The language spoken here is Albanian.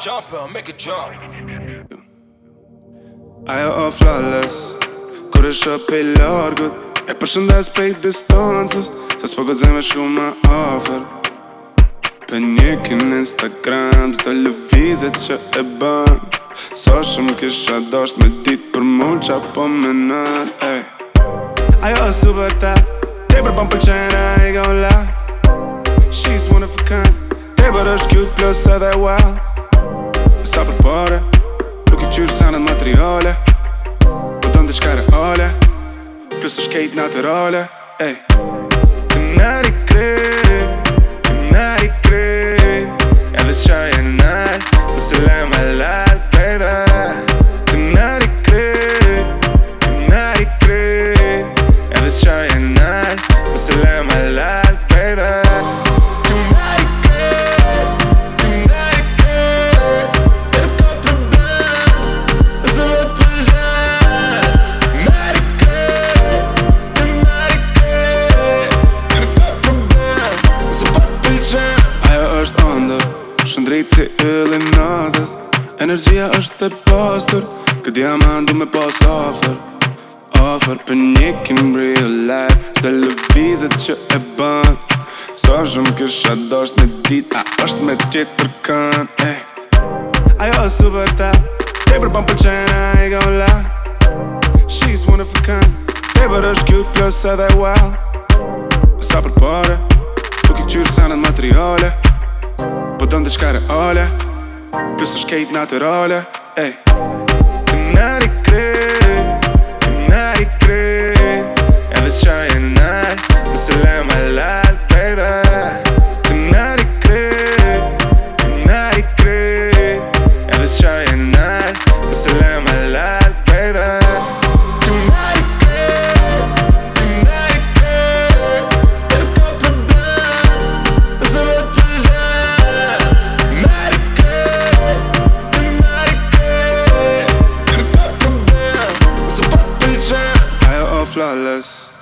jumper, make a jump Ajo o flawless Kur e shë pej E përshëndes pej distancës Se s'po këtë zemë shumë më ofër Për një Instagram Që të lëvizit që e bën So kisha dosht me dit Për mund që apo me nën ey. Ajo o super ta Te për bëm pëlqenë e gëllë She's wonderful kind Te është cute plus edhe wild sa për pare Po ki qyrë sanën materiale Po do në të shkare ale Plus është kejt naturale Ej Të nëri kri Të nëri kri Edhe qaj e nëll Më se lem e lej Shumë drejtë si ëllë i Energia është e pastur Këtë diamant du me pas afer Afer për një kim real life Se lë vizet që e ban Sa so shumë kësha dosht në dit A është me tjetë për kan hey. Eh. Ajo është super ta Te për pëm për qenë a i ga u la She's one of a kind Te për është kjo pjo së dhe wow Sa për pare Tu ki këqyrë sanën materiale onde as cara olha, plus os skate é na ter olha, ei. flawless.